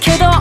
けど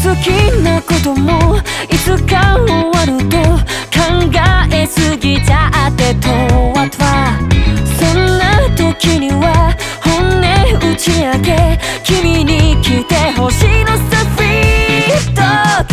好きなこともいつか終わると考えすぎちゃってとわとはそんな時には本音打ち明け君に来てほしいのさフィード